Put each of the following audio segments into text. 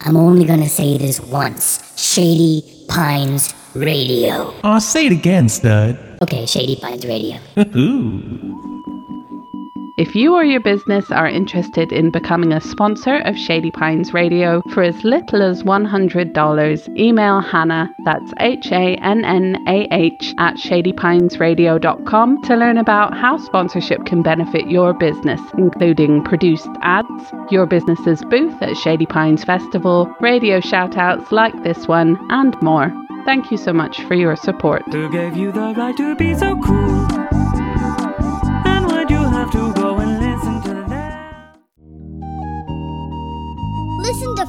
I'm only gonna say this once Shady Pines Radio. Aw, say it again, stud. Okay, Shady Pines Radio. Ooh. If you or your business are interested in becoming a sponsor of Shady Pines Radio for as little as $100, email Hannah, that's H A N N A H, at shadypinesradio.com to learn about how sponsorship can benefit your business, including produced ads, your business's booth at Shady Pines Festival, radio shoutouts like this one, and more. Thank you so much for your support. Who gave you the right to be so cruel?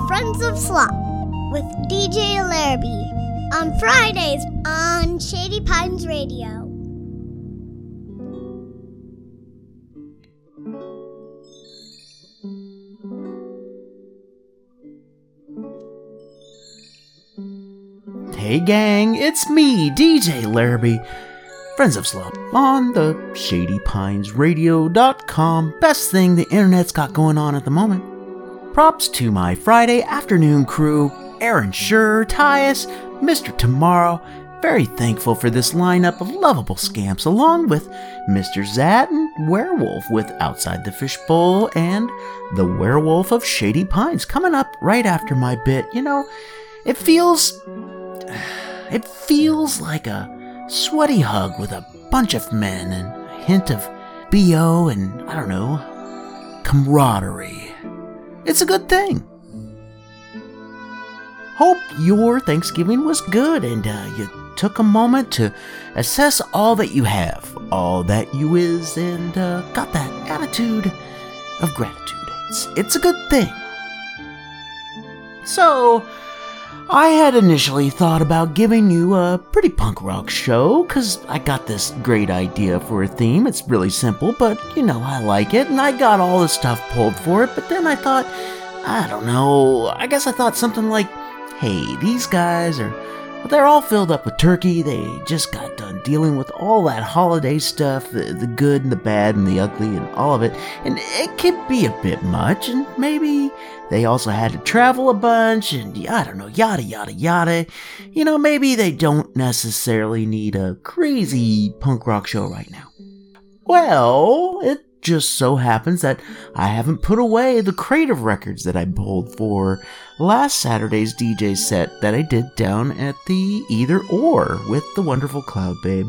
Friends of Slop with DJ Larraby on Fridays on Shady Pines Radio. Hey gang, it's me, DJ Larraby, Friends of Slop, on the ShadyPinesRadio.com. Best thing the internet's got going on at the moment. Props to my Friday afternoon crew, Aaron Schur, Tyus, Mr. Tomorrow. Very thankful for this lineup of lovable scamps, along with Mr. Zat and Werewolf with Outside the Fishbowl and the Werewolf of Shady Pines coming up right after my bit. You know, it feels it feels like a sweaty hug with a bunch of men and a hint of BO and, I don't know, camaraderie. It's a good thing. Hope your Thanksgiving was good and uh, you took a moment to assess all that you have, all that you is, and uh, got that attitude of gratitude. It's, it's a good thing. So, I had initially thought about giving you a pretty punk rock show, because I got this great idea for a theme. It's really simple, but you know, I like it, and I got all the stuff pulled for it, but then I thought, I don't know, I guess I thought something like, hey, these guys are. They're all filled up with turkey. They just got done dealing with all that holiday stuff the, the good and the bad and the ugly and all of it. And it could be a bit much, and maybe they also had to travel a bunch, and I don't know, yada, yada, yada. You know, maybe they don't necessarily need a crazy punk rock show right now. Well, it just so happens that I haven't put away the crate of records that I pulled for last Saturday's DJ set that I did down at the Either Or with the wonderful Cloud Babe.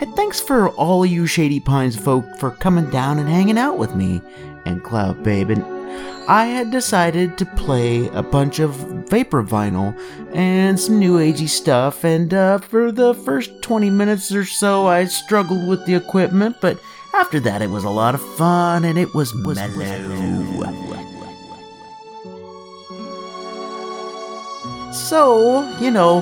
And thanks for all you Shady Pines folk for coming down and hanging out with me and Cloud Babe. And I had decided to play a bunch of vapor vinyl and some new agey stuff, and uh, for the first 20 minutes or so, I struggled with the equipment, but after that, it was a lot of fun and it was mellow. So, you know,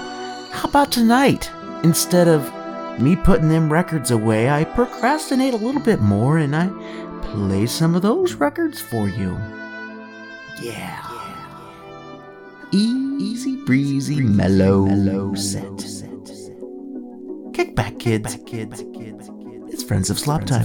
how about tonight? Instead of me putting them records away, I procrastinate a little bit more and I play some of those records for you. Yeah. Easy breezy, mellow, mellow set. Kick back, kids. It's Friends of Slop Time.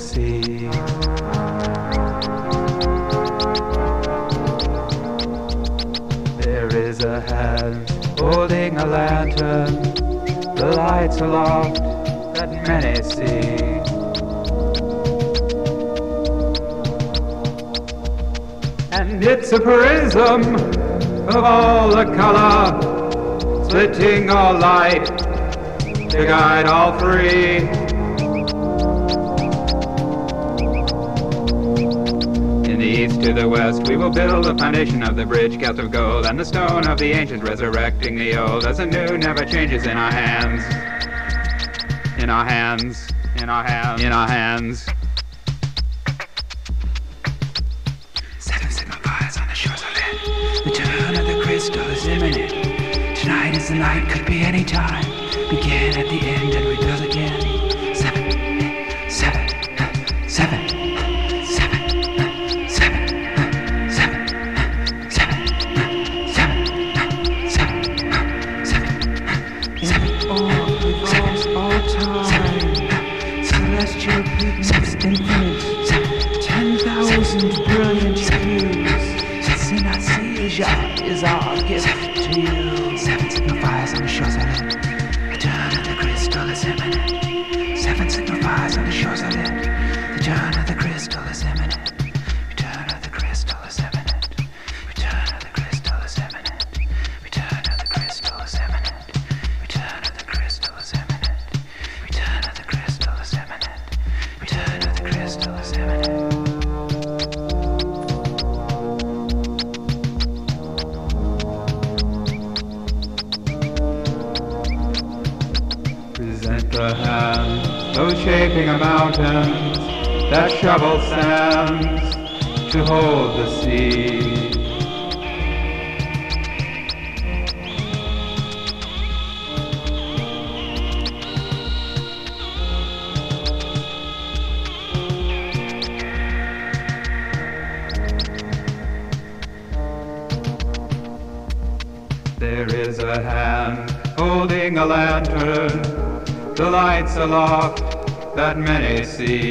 Sea. There is a hand holding a lantern, the lights aloft that many see. And it's a prism of all the color, splitting all light to guide all three. To the west, we will build the foundation of the bridge built of gold, and the stone of the ancient resurrecting the old, as the new never changes in our hands. In our hands, in our hands, in our hands. Seven signifiers on the shores of it. The turn of the crystal is imminent. Tonight is the night, could be any time. Begin at the end and rebuild again. He Lancelot that many see.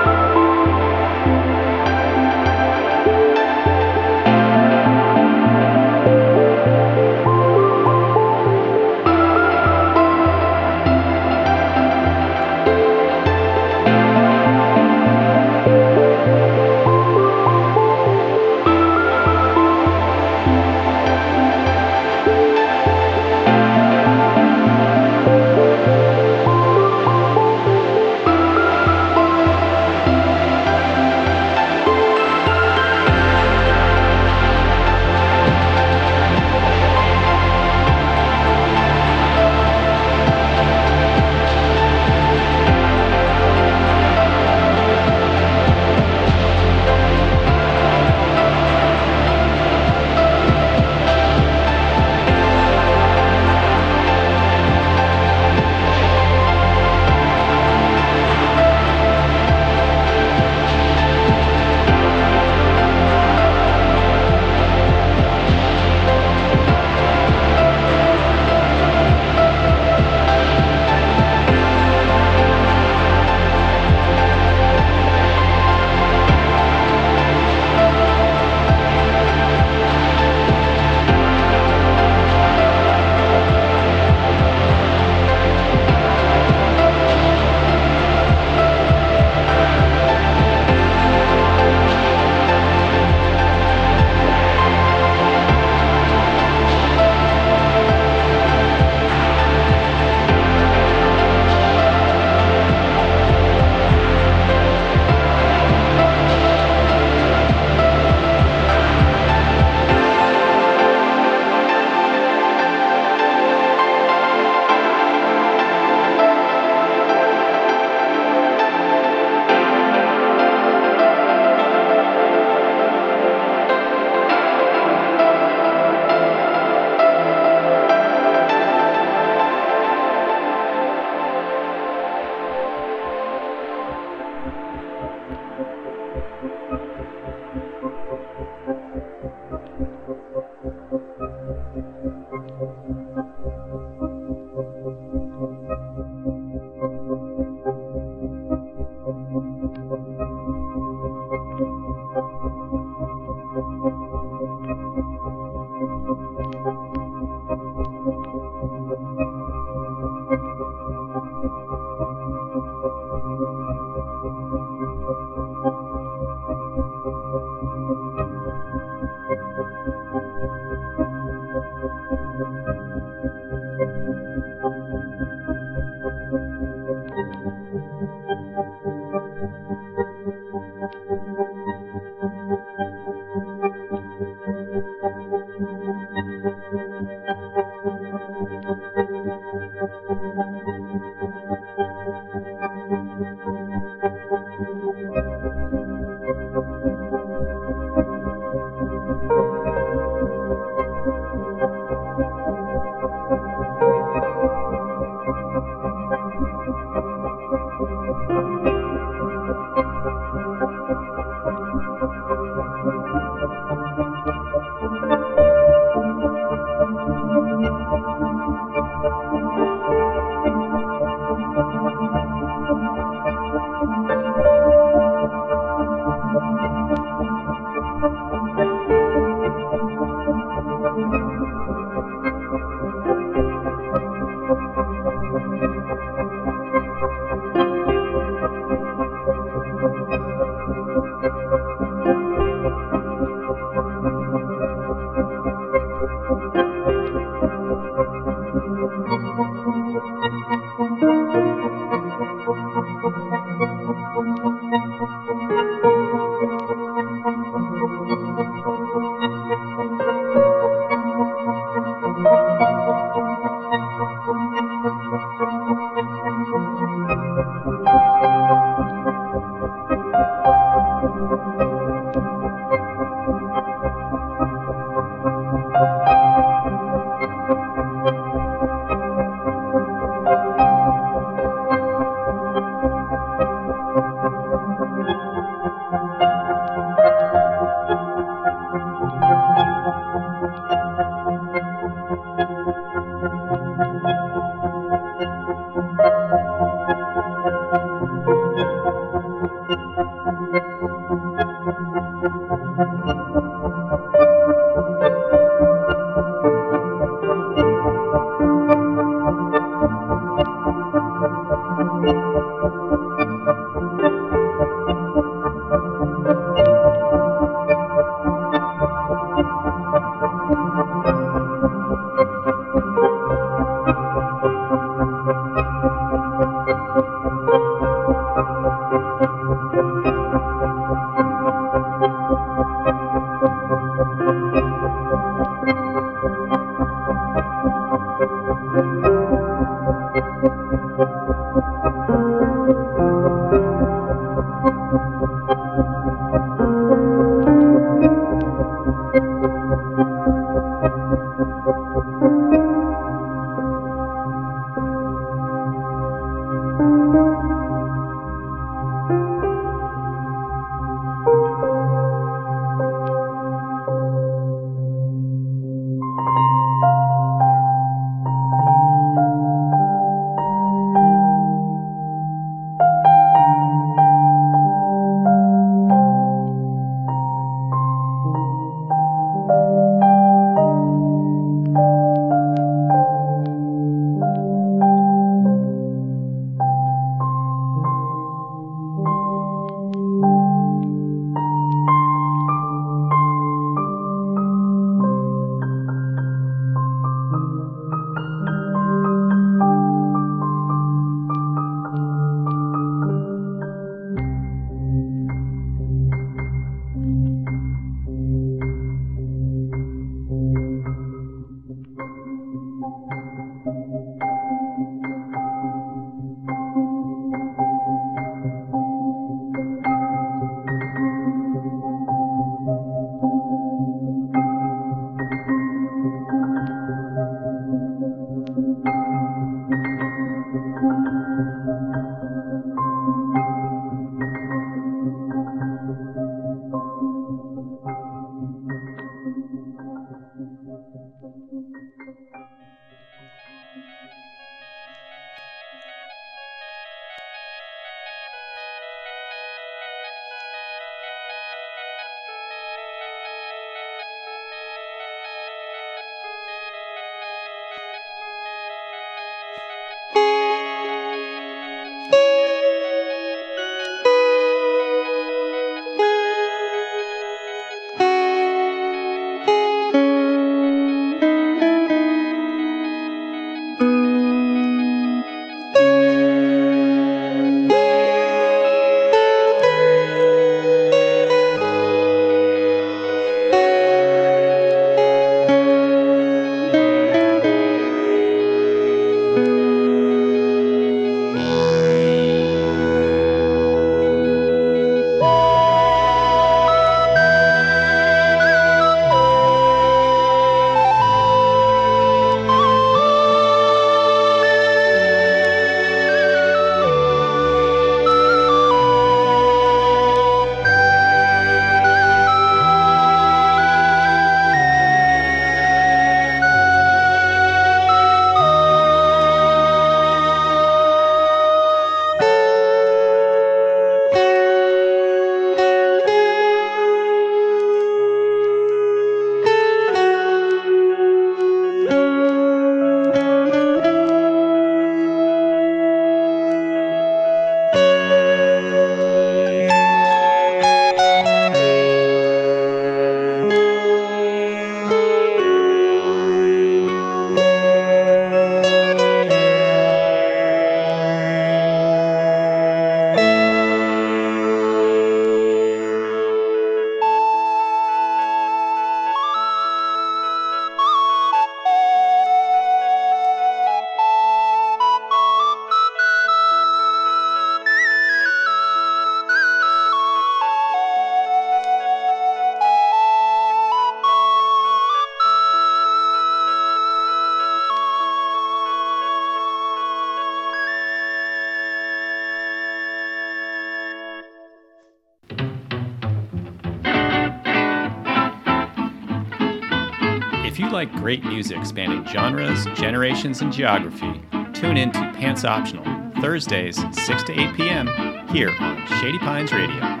Great music spanning genres, generations, and geography, tune in to Pants Optional, Thursdays, 6 to 8 p.m., here on Shady Pines Radio.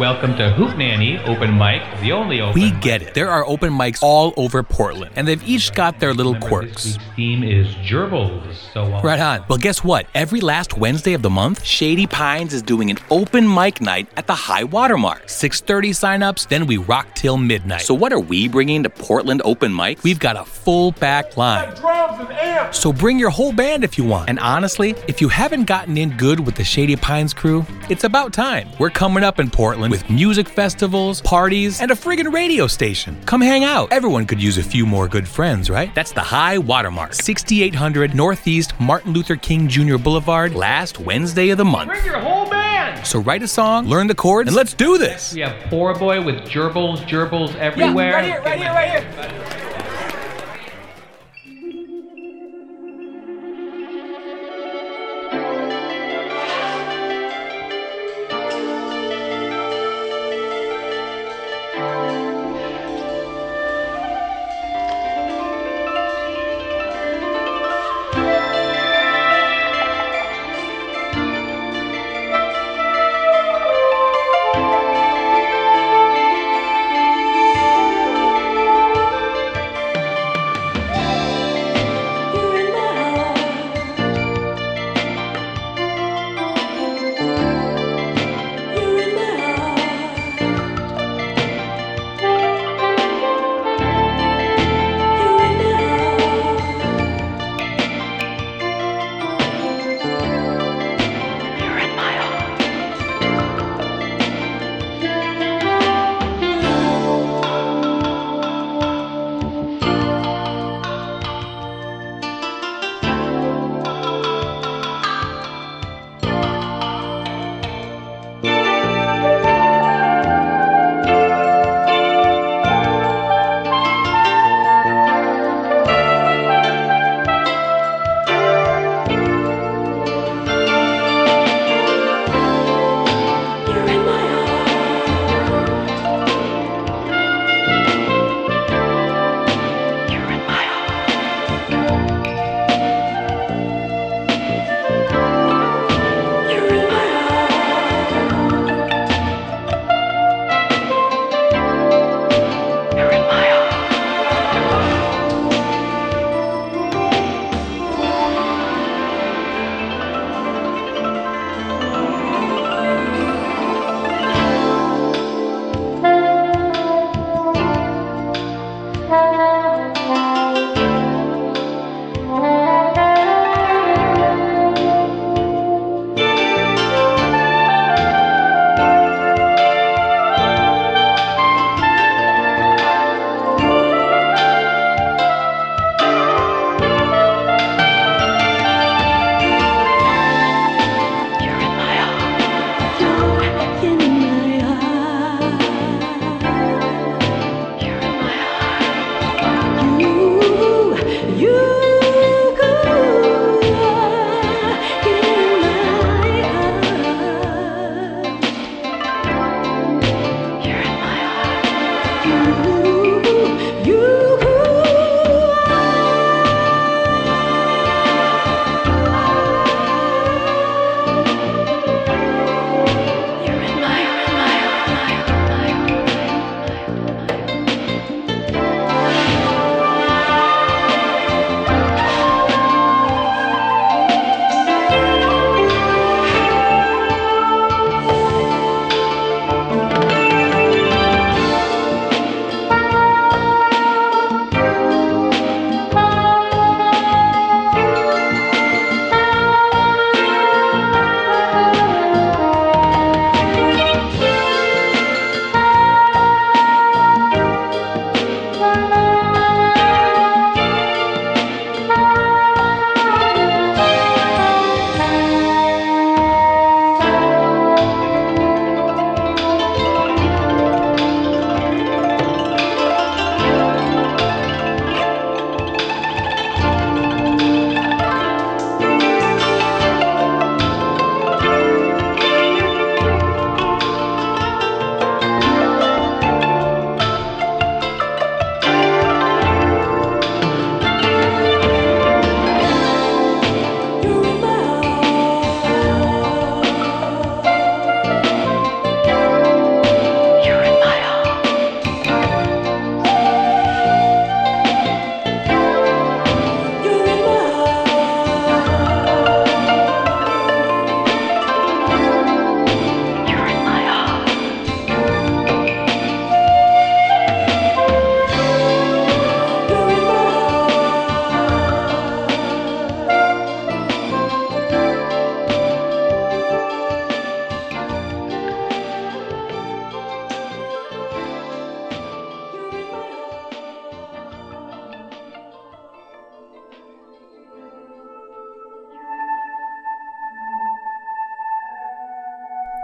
Welcome to Hoop Nanny Open Mic, the only open We mic. get it. There are open mics all over Portland, and they've each got their little Remember, This quirks. week's theme is gerbils. So uh, Right on. Well, guess what? Every last Wednesday of the month, Shady Pines is doing an open mic night at the High Watermark. 6:30 signups, then we rock till midnight. So what are we bringing to Portland open mic? We've got a full back line. So bring your whole band if you want. And honestly, if you haven't gotten in good with the Shady Pines crew, it's about time. We're coming up in Portland with music festivals, parties, and a friggin' radio station. Come hang out. Everyone could use a few more good friends, right? That's the High Watermark, 6800 Northeast Martin Luther King Jr. Boulevard, last Wednesday of the month. Bring your whole band! So write a song, learn the chords, and let's do this. We have Poor Boy with gerbils, gerbils everywhere. Yeah, right here, right here, right here.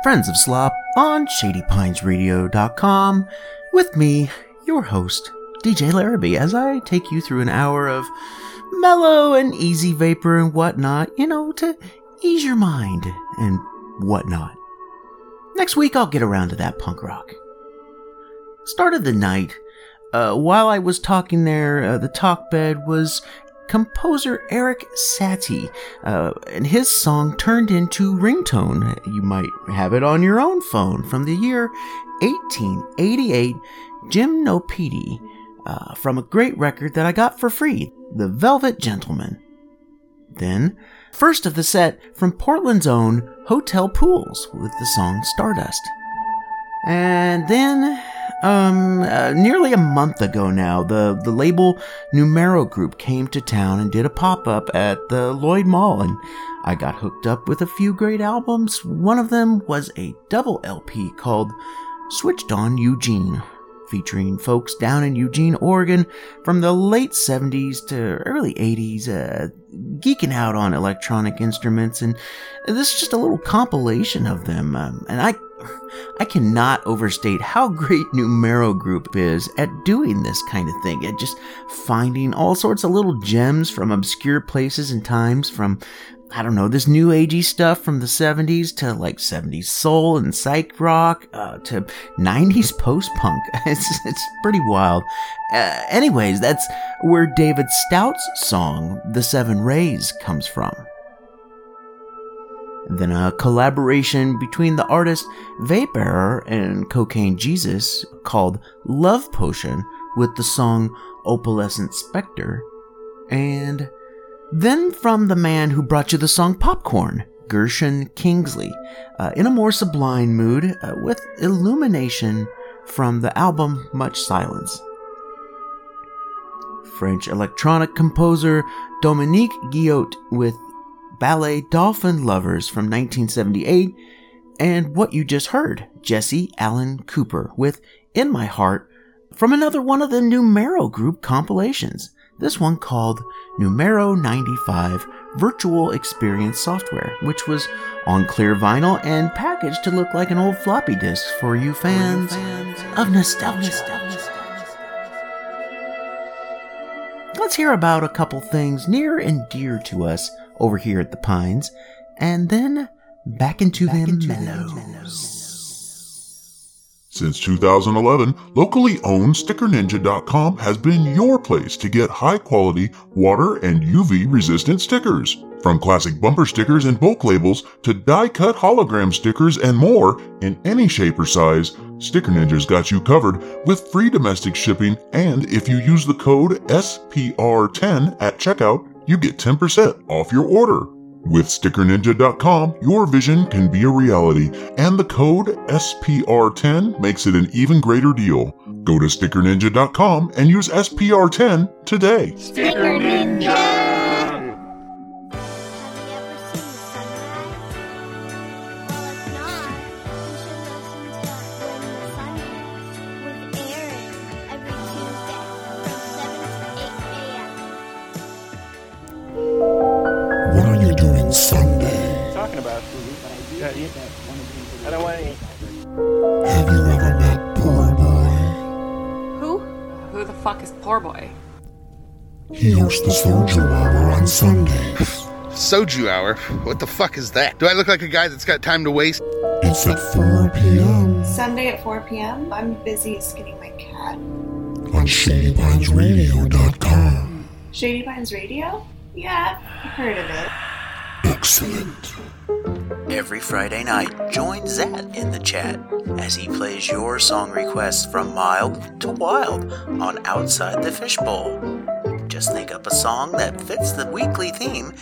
Friends of Slop on ShadyPinesRadio.com with me, your host, DJ Larraby, as I take you through an hour of mellow and easy vapor and whatnot, you know, to ease your mind and whatnot. Next week, I'll get around to that punk rock. Start of the night, uh, while I was talking there, uh, the talk bed was composer Erik Satie, uh, and his song turned into ringtone. You might have it on your own phone from the year 1888, Gymnopedie, uh, from a great record that I got for free, The Velvet Gentleman. Then, first of the set from Portland's own Hotel Pools with the song Stardust. And then um, uh, nearly a month ago now, the, the label Numero Group came to town and did a pop up at the Lloyd Mall, and I got hooked up with a few great albums. One of them was a double LP called Switched On Eugene, featuring folks down in Eugene, Oregon from the late 70s to early 80s, uh, geeking out on electronic instruments, and this is just a little compilation of them. Um, and I I cannot overstate how great Numero Group is at doing this kind of thing, at just finding all sorts of little gems from obscure places and times, from I don't know, this new agey stuff from the 70s to like 70s soul and psych rock uh, to 90s post punk. It's, it's pretty wild. Uh, anyways, that's where David Stout's song, The Seven Rays, comes from. Then a collaboration between the artist Vapor and Cocaine Jesus called Love Potion with the song Opalescent Spectre. And then from the man who brought you the song Popcorn, Gershon Kingsley, uh, in a more sublime mood uh, with illumination from the album Much Silence. French electronic composer Dominique Guiot with ballet Dolphin Lovers from 1978, and what you just heard, Jessie Allen Cooper with In My Heart from another one of the Numero Group compilations. This one called Numero 95 Virtual Experience Software, which was on clear vinyl and packaged to look like an old floppy disk for you fans, of nostalgia. Let's hear about a couple things near and dear to us over here at the Pines, and then back into back them into mellows. Since 2011, locally owned StickerNinja.com has been your place to get high quality water and UV resistant stickers. From classic bumper stickers and bulk labels to die cut hologram stickers and more in any shape or size, Sticker Ninja's got you covered with free domestic shipping. And if you use the code SPR10 at checkout, you get 10% off your order. With StickerNinja.com, your vision can be a reality, and the code SPR10 makes it an even greater deal. Go to StickerNinja.com and use SPR10 today. Sticker Ninja! Of these. I don't want to. Have you ever met Poor Boy? Who? Who the fuck is Poor Boy? He hosts the Soju Hour on Sundays. Soju hour? What the fuck is that? Do I look like a guy that's got time to waste? It's at 4 p.m. Sunday at 4 p.m. I'm busy skinning my cat. on ShadyPinesRadio.com. Shady Pines Radio? Yeah, I've heard of it. Excellent. Every Friday night, join Zat in the chat as he plays your song requests from mild to wild on Outside the Fishbowl. Just think up a song that fits the weekly theme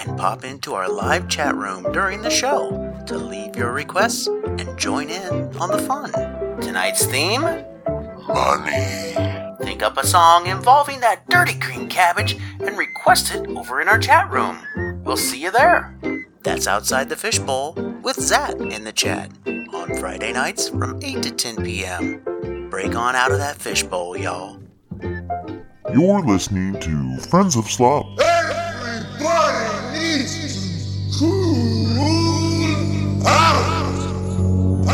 and pop into our live chat room during the show to leave your requests and join in on the fun. Tonight's theme? Money. Think up a song involving that dirty green cabbage and request it over in our chat room. We'll see you there. That's Outside the Fishbowl with Zat in the chat on Friday nights from 8 to 10 p.m. Break on out of that fishbowl, y'all. You're listening to Friends of Slop. Everybody needs to cool out. to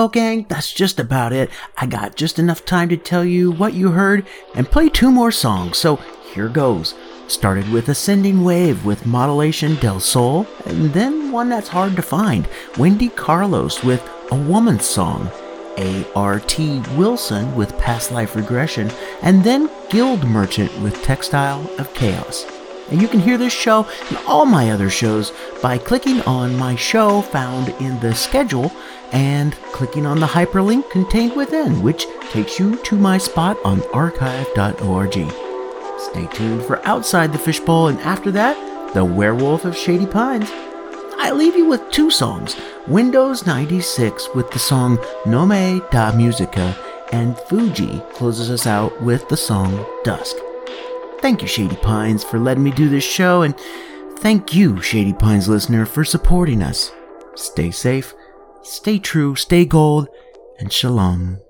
Well, gang, that's just about it. I got just enough time to tell you what you heard and play two more songs, so here goes. Started with Ascending Wave with Modulation del Sol, and then one that's hard to find, Wendy Carlos with A Woman's Song, A.R.T. Wilson with Past Life Regression, and then Guild Merchant with Textile of Chaos. And you can hear this show and all my other shows by clicking on my show found in the schedule and clicking on the hyperlink contained within, which takes you to my spot on archive.org. Stay tuned for Outside the Fishbowl, and after that, The Werewolf of Shady Pines. I leave you with two songs Windows 96 with the song Nome da Musica, and Fujii closes us out with the song Dusk. Thank you, Shady Pines, for letting me do this show, and thank you, Shady Pines listener, for supporting us. Stay safe, stay true, stay gold, and shalom.